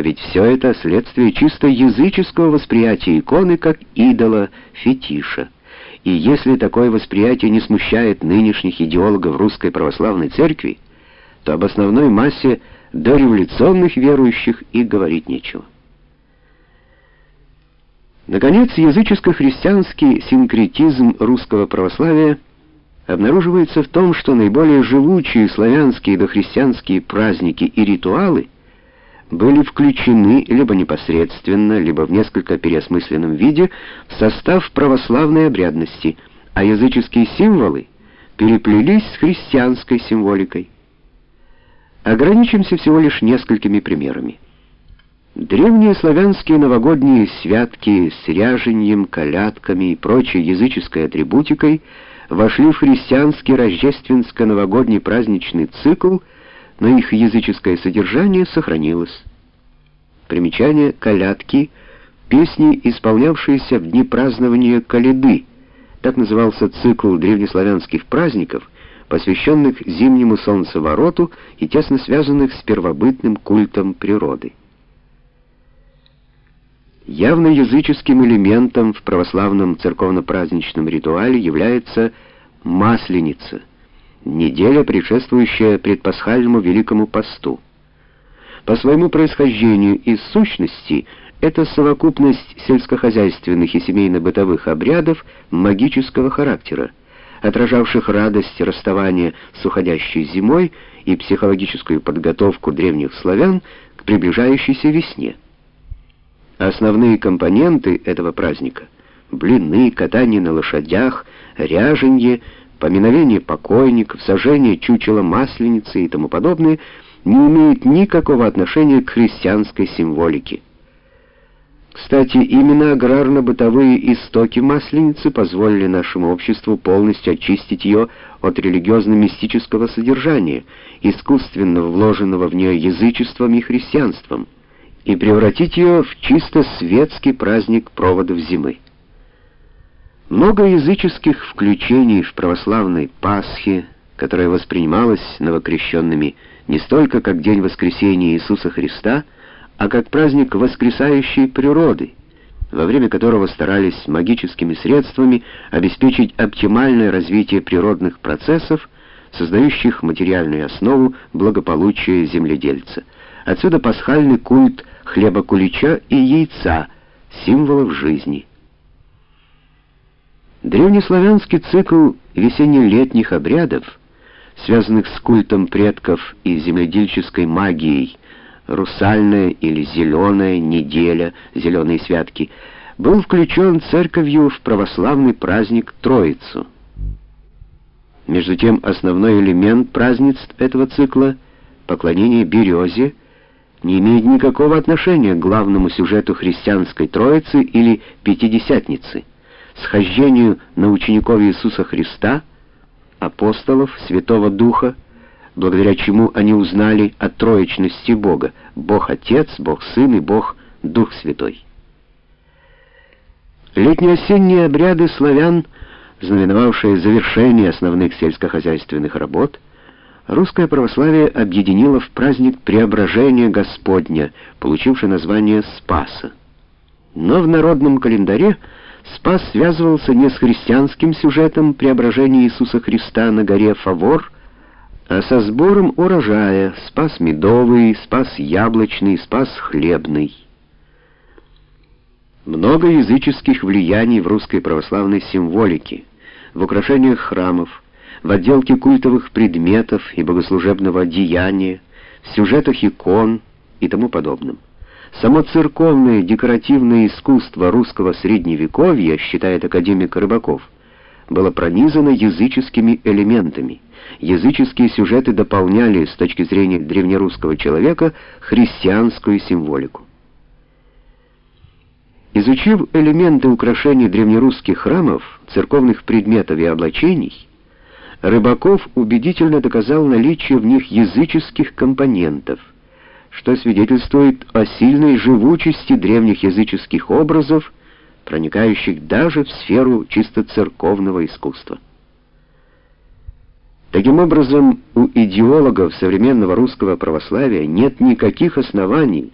Ведь все это следствие чисто языческого восприятия иконы как идола, фетиша. И если такое восприятие не смущает нынешних идеологов русской православной церкви, то об основной массе дореволюционных верующих и говорить нечего. Наконец, языческо-христианский синкретизм русского православия обнаруживается в том, что наиболее живучие славянские дохристианские праздники и ритуалы были включены либо непосредственно, либо в несколько переосмысленном виде в состав православной обрядности, а языческие символы переплелись с христианской символикой. Ограничимся всего лишь несколькими примерами. Древние славянские новогодние святки с ряженьем, колядками и прочей языческой атрибутикой вошли в христианский рождественско-новогодний праздничный цикл, но их языческое содержание сохранилось. Примечание «колядки» — песни, исполнявшиеся в дни празднования Каледы. Так назывался цикл древнеславянских праздников, посвященных зимнему солнцевороту и тесно связанных с первобытным культом природы. Явно языческим элементом в православном церковно-праздничном ритуале является Масленица, неделя, предшествующая предпасхальному Великому посту. По своему происхождению и сущности это совокупность сельскохозяйственных и семейно-бытовых обрядов магического характера, отражавших радость расставания с уходящей зимой и психологическую подготовку древних славян к приближающейся весне. Основные компоненты этого праздника — блины, катание на лошадях, ряженье, поминовение покойников, сожжение чучела масленицы и тому подобное — не имеют никакого отношения к христианской символике. Кстати, именно аграрно-бытовые истоки Масленицы позволили нашему обществу полностью очистить ее от религиозно-мистического содержания, искусственно вложенного в нее язычеством и христианством и превратить ее в чисто светский праздник проводов зимы. Много языческих включений в православной Пасхе, которая воспринималась новокрещенными не столько как день воскресения Иисуса Христа, а как праздник воскресающей природы, во время которого старались магическими средствами обеспечить оптимальное развитие природных процессов, создающих материальную основу благополучия земледельца. Отсюда пасхальный культ хлеба кулича и яйца, символов жизни. Древнеславянский цикл весенне-летних обрядов, связанных с культом предков и земледельческой магией, русальная или зеленая неделя, зеленые святки, был включен церковью в православный праздник Троицу. Между тем, основной элемент празднеств этого цикла — поклонение березе — не имеет никакого отношения к главному сюжету христианской Троицы или Пятидесятницы, схождению на учеников Иисуса Христа, апостолов, Святого Духа, благодаря чему они узнали о троечности Бога, Бог Отец, Бог Сын и Бог Дух Святой. Летние-осенние обряды славян, знаменовавшие завершение основных сельскохозяйственных работ, русское православие объединило в праздник Преображения Господня, получивший название Спаса. Но в народном календаре Спас связывался не с христианским сюжетом преображения Иисуса Христа на горе Фавор, а со сбором урожая, спас медовый, спас яблочный, спас хлебный. Много языческих влияний в русской православной символике, в украшениях храмов, в отделке культовых предметов и богослужебного одеяния, в сюжетах икон и тому подобном. Само церковное декоративное искусство русского средневековья, считает академик Рыбаков, было пронизано языческими элементами. Языческие сюжеты дополняли с точки зрения древнерусского человека христианскую символику. Изучив элементы украшений древнерусских храмов, церковных предметов и облачений, Рыбаков убедительно доказал наличие в них языческих компонентов, что свидетельствует о сильной живучести древних языческих образов, проникающих даже в сферу чисто церковного искусства. Таким образом, у идеологов современного русского православия нет никаких оснований